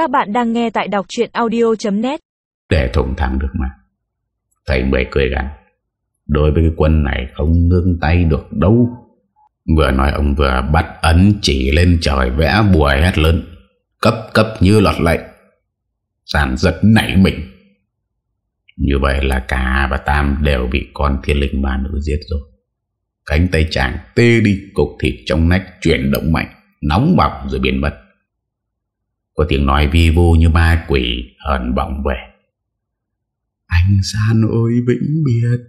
Các bạn đang nghe tại đọc chuyện audio.net Để thủng thẳng được mà. Thầy bày cười gắn Đối với cái quân này không ngưng tay được đâu. Vừa nói ông vừa bắt ấn chỉ lên trời vẽ bùa hét lớn. Cấp cấp như lọt lệnh Sản giật nảy mình. Như vậy là cả và Tam đều bị con thiên linh ma nữ giết rồi. Cánh tay chàng tê đi, cục thịt trong nách chuyển động mạnh, Nóng bỏng rồi biến mất. Có tiếng nói vi vô như ma quỷ hờn bỏng về. Anh San ơi vĩnh biệt.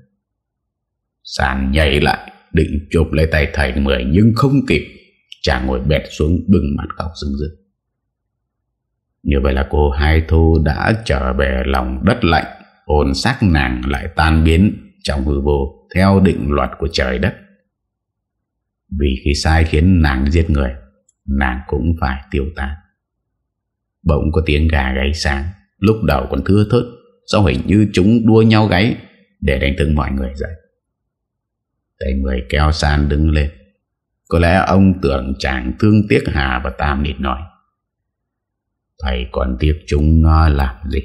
San nhảy lại Định chụp lấy tay thầy mười Nhưng không kịp. Chàng ngồi bẹt xuống bừng mặt khóc rưng rưng. Như vậy là cô Hai Thu đã trở về lòng đất lạnh Hồn xác nàng lại tan biến Trong hư vô Theo định luật của trời đất. Vì khi sai khiến nàng giết người Nàng cũng phải tiêu tan Bỗng có tiếng gà gáy sáng. Lúc đầu còn thưa thớt Sau hình như chúng đua nhau gáy? Để đánh thức mọi người dậy. Thầy người kéo san đứng lên. Có lẽ ông tưởng chàng thương tiếc Hà và Tam nịt nói. Thầy còn tiếc chúng à, làm gì?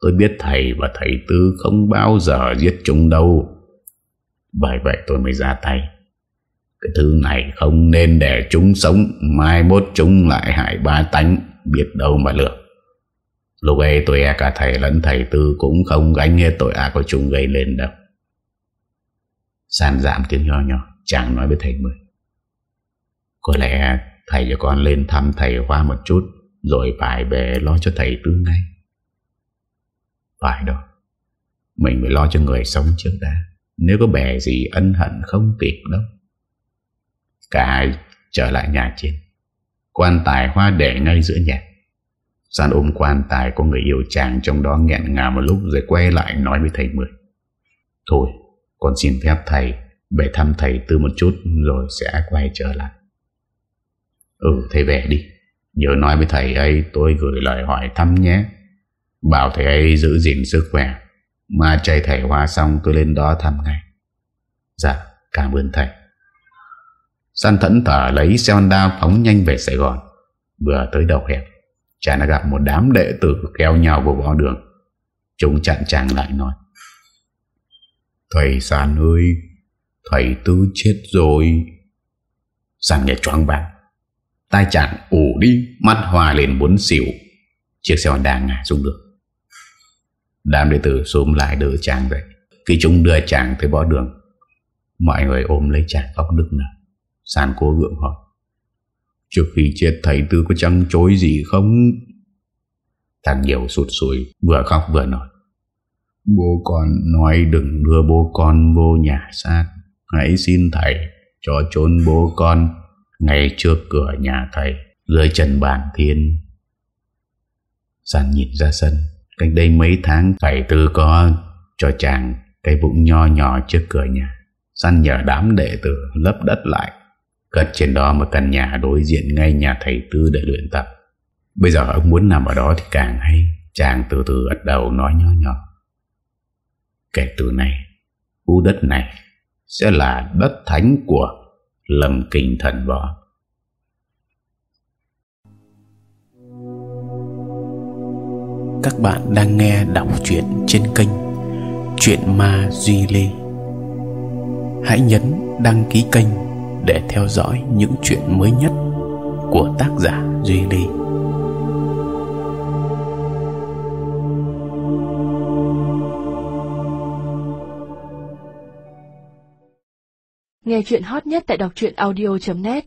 Tôi biết thầy và thầy Tư không bao giờ giết chúng đâu. Bởi vậy tôi mới ra tay. Cái thứ này không nên để chúng sống, Mai mốt chúng lại hại ba tánh. Biết đâu mà lược Lúc ấy tôi e cả thầy lẫn thầy Tư Cũng không gánh hết tội ác của chúng gây lên đâu. San giảm tiếng nho nhỏ, Chàng nói với thầy Mười. Có lẽ thầy cho con lên thăm thầy Hoa một chút, Rồi phải về lo cho thầy Tư ngay. Phải đâu Mình phải lo cho người sống trước đã. Nếu có bè gì ân hận không kịp đâu. Cả hai trở lại nhà trên. Quan tài hoa để ngay giữa nhà. San ôm quan tài có người yêu chàng Trong đó nghẹn ngào một lúc Rồi quay lại nói với thầy Mười. Thôi, con xin phép thầy Về thăm thầy Tư một chút Rồi sẽ quay trở lại. Ừ thầy về đi. Nhớ nói với thầy ấy, tôi gửi lời hỏi thăm nhé. Bảo thầy ấy giữ gìn sức khỏe. Mà chạy thầy hoa xong, tôi lên đó thăm ngay. Dạ cảm ơn thầy. San thẫn thở lấy xe Honda phóng nhanh về Sài Gòn. Vừa tới đầu hẹp Chàng đã gặp một đám đệ tử kéo nhau vào bỏ đường. Chúng chặn chàng lại nói, Thầy San ơi, Thầy Tư chết rồi. San nghe choáng váng, Tai chàng ủ đi, Mắt hòa lên muốn xỉu. Chiếc xe Honda ngã xuống đường. Đám đệ tử xôm lại đỡ chàng dậy. Khi chúng đưa chàng tới bỏ đường, Mọi người ôm lấy chàng khóc nức nở sàn cố gượng hỏi Trước khi chết, thầy Tư có trăng chối gì không? Thằng nhiều sụt sùi, Vừa khóc vừa nói. Bố con nói đừng đưa bố con vô nhà xác. Hãy xin thầy cho trốn bố con Ngay trước cửa nhà thầy, Dưới trần bàn thiên. San nhìn ra sân, Cách đây mấy tháng Thầy Tư có cho chàng Cái vũng nho nhỏ trước cửa nhà. San nhờ đám đệ tử lấp đất lại. Cất trên đó một căn nhà đối diện ngay nhà thầy Tư để luyện tập. Bây giờ ông muốn nằm ở đó thì càng hay. Chàng từ từ gật đầu nói nhỏ nhỏ. Kể từ này Khu đất này Sẽ là đất thánh của Lâm kinh thần võ. Các bạn đang nghe đọc truyện trên kênh Chuyện Ma Duy Lê. Hãy nhấn đăng ký kênh để theo dõi những chuyện mới nhất Của tác giả Duy Ly. Nghe chuyện hot nhất tại đọc truyện audio.net